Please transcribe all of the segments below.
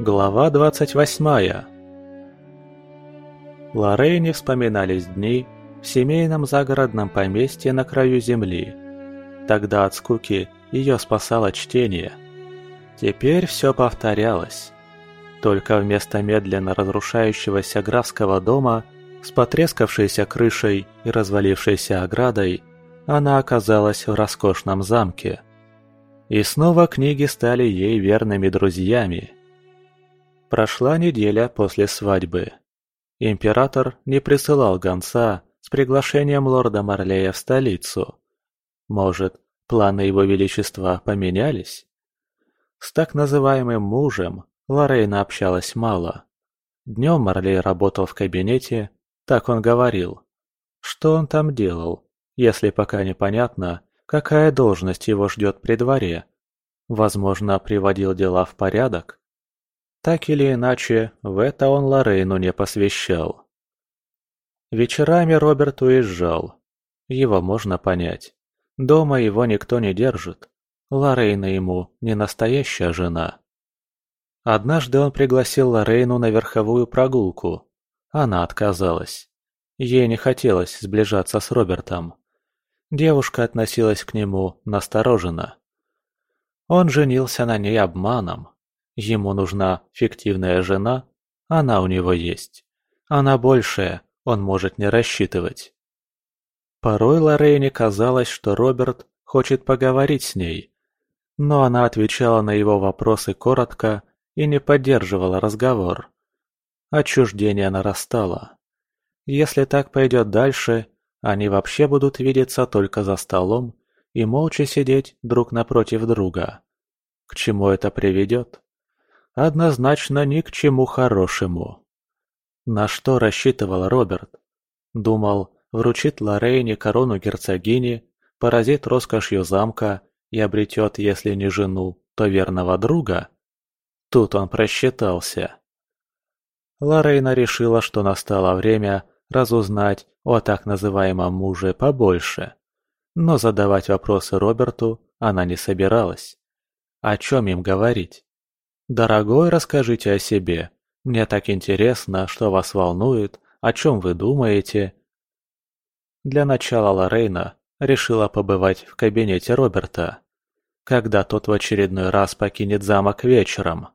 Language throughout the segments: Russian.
Глава 28 Лоррейне вспоминались дни в семейном загородном поместье на краю земли. Тогда от скуки ее спасало чтение. Теперь все повторялось. Только вместо медленно разрушающегося графского дома с потрескавшейся крышей и развалившейся оградой она оказалась в роскошном замке. И снова книги стали ей верными друзьями. Прошла неделя после свадьбы. Император не присылал гонца с приглашением лорда Марлея в столицу. Может, планы его величества поменялись? С так называемым мужем Лорейна общалась мало. Днем Марлей работал в кабинете, так он говорил. Что он там делал, если пока непонятно, какая должность его ждет при дворе. Возможно, приводил дела в порядок. Так или иначе, в это он Лорейну не посвящал. Вечерами Роберт уезжал. Его можно понять. Дома его никто не держит. Лорейна ему не настоящая жена. Однажды он пригласил Лорейну на верховую прогулку. Она отказалась. Ей не хотелось сближаться с Робертом. Девушка относилась к нему настороженно. Он женился на ней обманом. Ему нужна фиктивная жена, она у него есть. Она большая, он может не рассчитывать. Порой Лорейне казалось, что Роберт хочет поговорить с ней, но она отвечала на его вопросы коротко и не поддерживала разговор. Отчуждение нарастало. Если так пойдет дальше, они вообще будут видеться только за столом и молча сидеть друг напротив друга. К чему это приведет? Однозначно ни к чему хорошему. На что рассчитывал Роберт? Думал, вручит Лорейне корону герцогини, поразит роскошью замка и обретет, если не жену, то верного друга? Тут он просчитался. Лорейна решила, что настало время разузнать о так называемом муже побольше. Но задавать вопросы Роберту она не собиралась. О чем им говорить? «Дорогой, расскажите о себе. Мне так интересно, что вас волнует, о чем вы думаете». Для начала Лорейна решила побывать в кабинете Роберта, когда тот в очередной раз покинет замок вечером.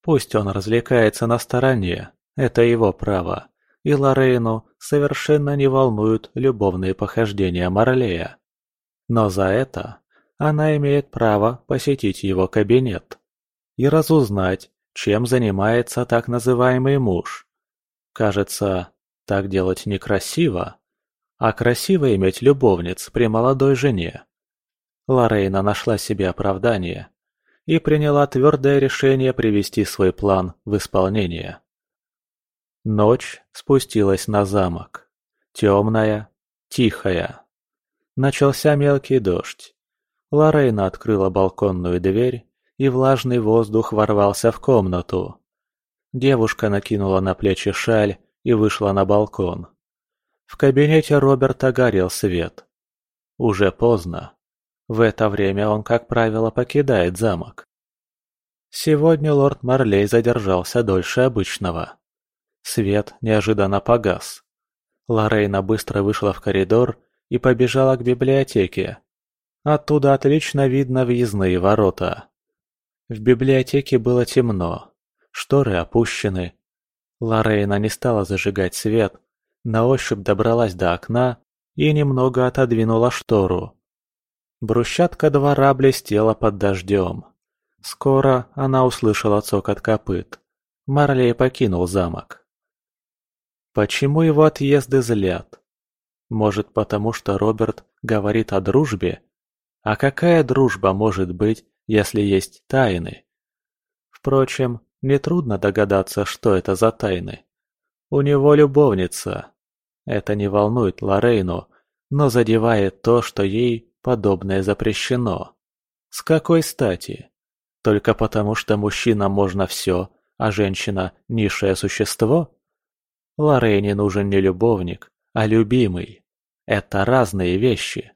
Пусть он развлекается на стороне, это его право и Лорейну совершенно не волнуют любовные похождения Марлея. Но за это она имеет право посетить его кабинет и разузнать, чем занимается так называемый муж. Кажется, так делать некрасиво, а красиво иметь любовниц при молодой жене. Лорейна нашла себе оправдание и приняла твердое решение привести свой план в исполнение. Ночь спустилась на замок. Темная, тихая. Начался мелкий дождь. Лорейна открыла балконную дверь, и влажный воздух ворвался в комнату. Девушка накинула на плечи шаль и вышла на балкон. В кабинете Роберта горел свет. Уже поздно. В это время он, как правило, покидает замок. Сегодня лорд Марлей задержался дольше обычного. Свет неожиданно погас. Лорейна быстро вышла в коридор и побежала к библиотеке. Оттуда отлично видно въездные ворота. В библиотеке было темно, шторы опущены. Лорейна не стала зажигать свет, на ощупь добралась до окна и немного отодвинула штору. Брусчатка двора блестела под дождем. Скоро она услышала цокот копыт. Марлей покинул замок. Почему его отъезды злят? Может, потому что Роберт говорит о дружбе? А какая дружба может быть, если есть тайны? Впрочем, нетрудно догадаться, что это за тайны. У него любовница. Это не волнует Лорейну, но задевает то, что ей подобное запрещено. С какой стати? Только потому, что мужчинам можно все, а женщина – низшее существо? Лорене нужен не любовник, а любимый. Это разные вещи.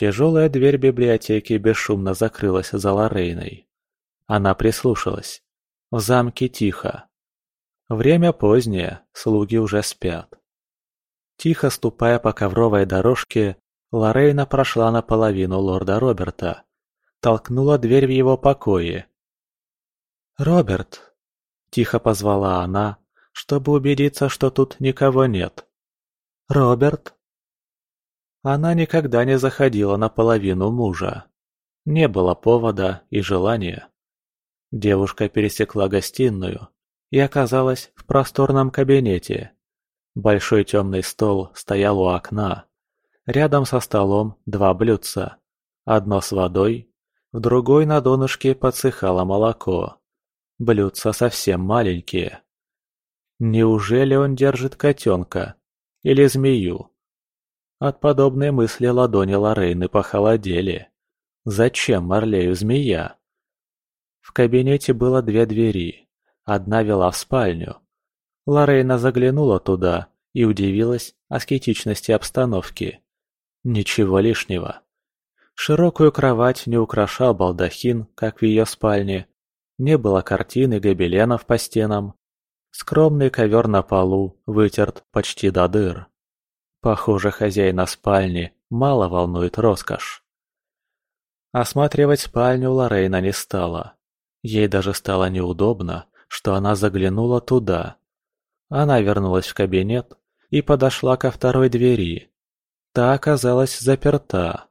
Тяжелая дверь библиотеки бесшумно закрылась за Лорейной. Она прислушалась. В замке тихо. Время позднее, слуги уже спят. Тихо ступая по ковровой дорожке, Лорейна прошла наполовину лорда Роберта. Толкнула дверь в его покое. «Роберт!» – тихо позвала она, чтобы убедиться, что тут никого нет. «Роберт?» Она никогда не заходила наполовину мужа. Не было повода и желания. Девушка пересекла гостиную и оказалась в просторном кабинете. Большой темный стол стоял у окна. Рядом со столом два блюдца. Одно с водой, в другой на донышке подсыхало молоко. Блюдца совсем маленькие. Неужели он держит котенка? Или змею? От подобной мысли ладони Лорейны похолодели. Зачем Марлею змея? В кабинете было две двери. Одна вела в спальню. Лорейна заглянула туда и удивилась аскетичности обстановки. Ничего лишнего. Широкую кровать не украшал балдахин, как в ее спальне. Не было картин и гобеленов по стенам. Скромный ковер на полу вытерт почти до дыр. Похоже, хозяина спальни мало волнует роскошь. Осматривать спальню Лорейна не стала. Ей даже стало неудобно, что она заглянула туда. Она вернулась в кабинет и подошла ко второй двери. Та оказалась заперта.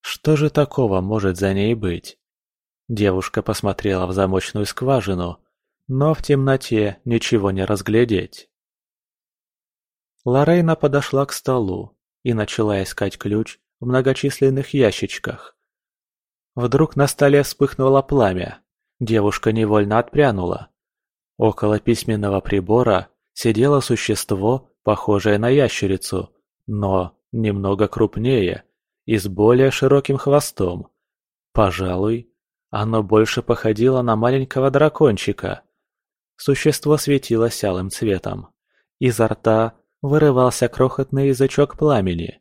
Что же такого может за ней быть? Девушка посмотрела в замочную скважину, но в темноте ничего не разглядеть. Лорейна подошла к столу и начала искать ключ в многочисленных ящичках. Вдруг на столе вспыхнуло пламя. Девушка невольно отпрянула. Около письменного прибора сидело существо, похожее на ящерицу, но немного крупнее и с более широким хвостом. Пожалуй, оно больше походило на маленького дракончика. Существо светилось алым цветом. Изо рта вырывался крохотный язычок пламени.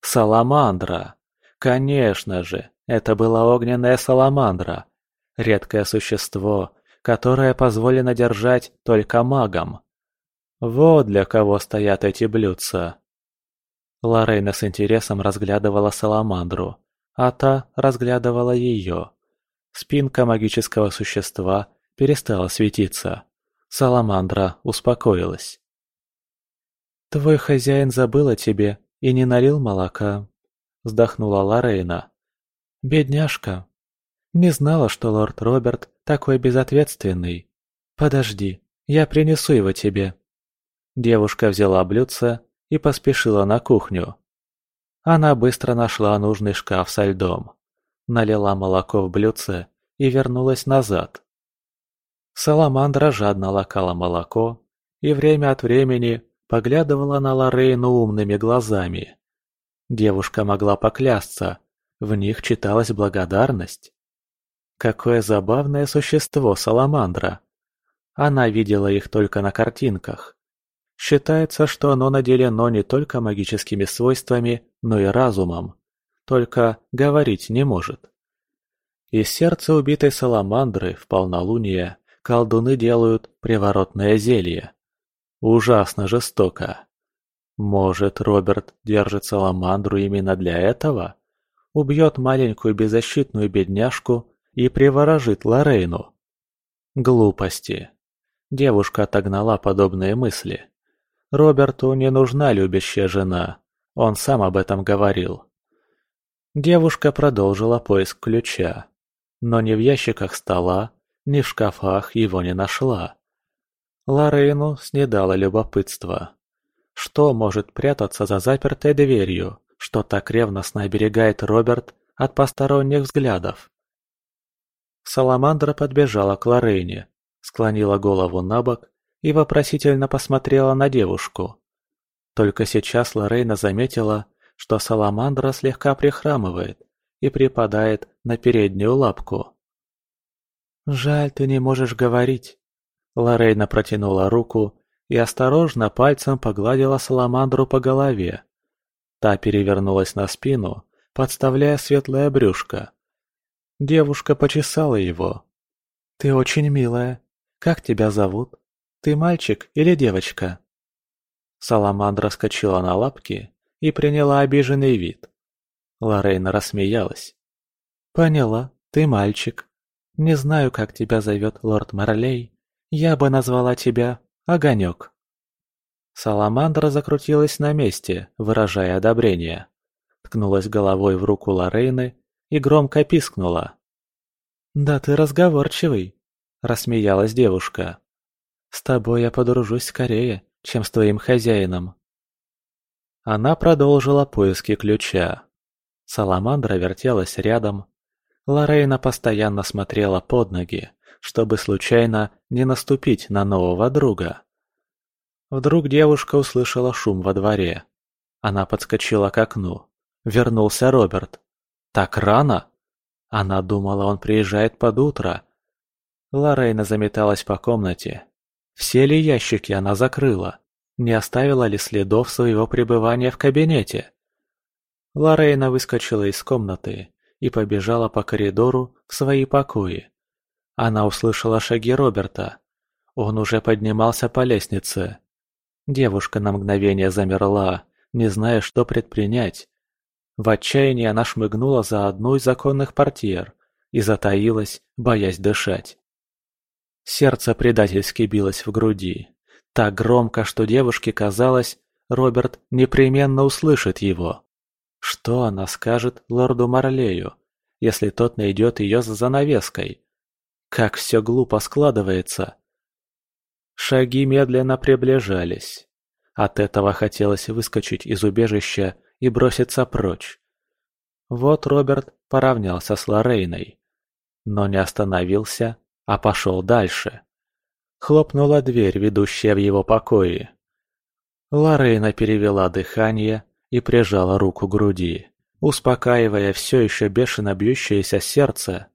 Саламандра! Конечно же, это была огненная саламандра. Редкое существо, которое позволено держать только магам. Вот для кого стоят эти блюдца. Лорейна с интересом разглядывала саламандру, а та разглядывала ее. Спинка магического существа перестала светиться. Саламандра успокоилась. «Твой хозяин забыл о тебе и не налил молока», — вздохнула Лорейна. «Бедняжка. Не знала, что лорд Роберт такой безответственный. Подожди, я принесу его тебе». Девушка взяла блюдце и поспешила на кухню. Она быстро нашла нужный шкаф со льдом, налила молоко в блюдце и вернулась назад. Саламандра жадно лакала молоко и время от времени поглядывала на Лорейну умными глазами. Девушка могла поклясться, в них читалась благодарность. Какое забавное существо Саламандра! Она видела их только на картинках. Считается, что оно наделено не только магическими свойствами, но и разумом. Только говорить не может. Из сердца убитой саламандры в полнолуние колдуны делают приворотное зелье. Ужасно жестоко. Может, Роберт держит саламандру именно для этого? Убьет маленькую беззащитную бедняжку и приворожит Лорейну? Глупости. Девушка отогнала подобные мысли. Роберту не нужна любящая жена, он сам об этом говорил. Девушка продолжила поиск ключа, но ни в ящиках стола, ни в шкафах его не нашла. Лорейну снедало любопытство. Что может прятаться за запертой дверью, что так ревностно оберегает Роберт от посторонних взглядов? Саламандра подбежала к Лорейне, склонила голову на бок и вопросительно посмотрела на девушку. Только сейчас Лорейна заметила, что Саламандра слегка прихрамывает и припадает на переднюю лапку. «Жаль, ты не можешь говорить». Лорейна протянула руку и осторожно пальцем погладила Саламандру по голове. Та перевернулась на спину, подставляя светлое брюшко. Девушка почесала его. «Ты очень милая. Как тебя зовут? Ты мальчик или девочка?» Саламандра скочила на лапки и приняла обиженный вид. Лорейна рассмеялась. «Поняла, ты мальчик. Не знаю, как тебя зовет лорд Марлей. Я бы назвала тебя Огонек». Саламандра закрутилась на месте, выражая одобрение. Ткнулась головой в руку Лорейны и громко пискнула. «Да ты разговорчивый», — рассмеялась девушка. «С тобой я подружусь скорее, чем с твоим хозяином». Она продолжила поиски ключа. Саламандра вертелась рядом. Лорейна постоянно смотрела под ноги, чтобы случайно не наступить на нового друга. Вдруг девушка услышала шум во дворе. Она подскочила к окну. Вернулся Роберт. Так рано? Она думала, он приезжает под утро. Лорейна заметалась по комнате. Все ли ящики она закрыла? Не оставила ли следов своего пребывания в кабинете? Лорейна выскочила из комнаты и побежала по коридору в свои покои. Она услышала шаги Роберта. Он уже поднимался по лестнице. Девушка на мгновение замерла, не зная, что предпринять. В отчаянии она шмыгнула за одну из законных портьер и затаилась, боясь дышать. Сердце предательски билось в груди. Так громко, что девушке казалось, Роберт непременно услышит его. Что она скажет лорду Марлею, если тот найдет ее за занавеской? Как все глупо складывается. Шаги медленно приближались. От этого хотелось выскочить из убежища и броситься прочь. Вот Роберт поравнялся с Лорейной, но не остановился, а пошел дальше. Хлопнула дверь, ведущая в его покои. Лорейна перевела дыхание и прижала руку к груди, успокаивая все еще бешено бьющееся сердце.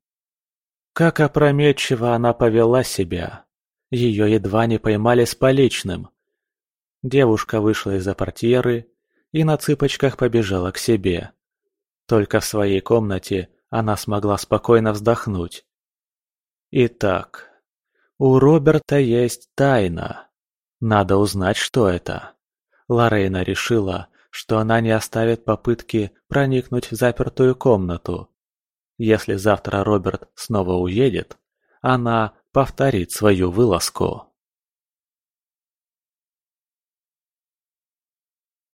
Как опрометчиво она повела себя. Ее едва не поймали с поличным. Девушка вышла из-за портьеры и на цыпочках побежала к себе. Только в своей комнате она смогла спокойно вздохнуть. Итак, у Роберта есть тайна. Надо узнать, что это. Лорейна решила, что она не оставит попытки проникнуть в запертую комнату. Если завтра Роберт снова уедет, она повторит свою вылазку.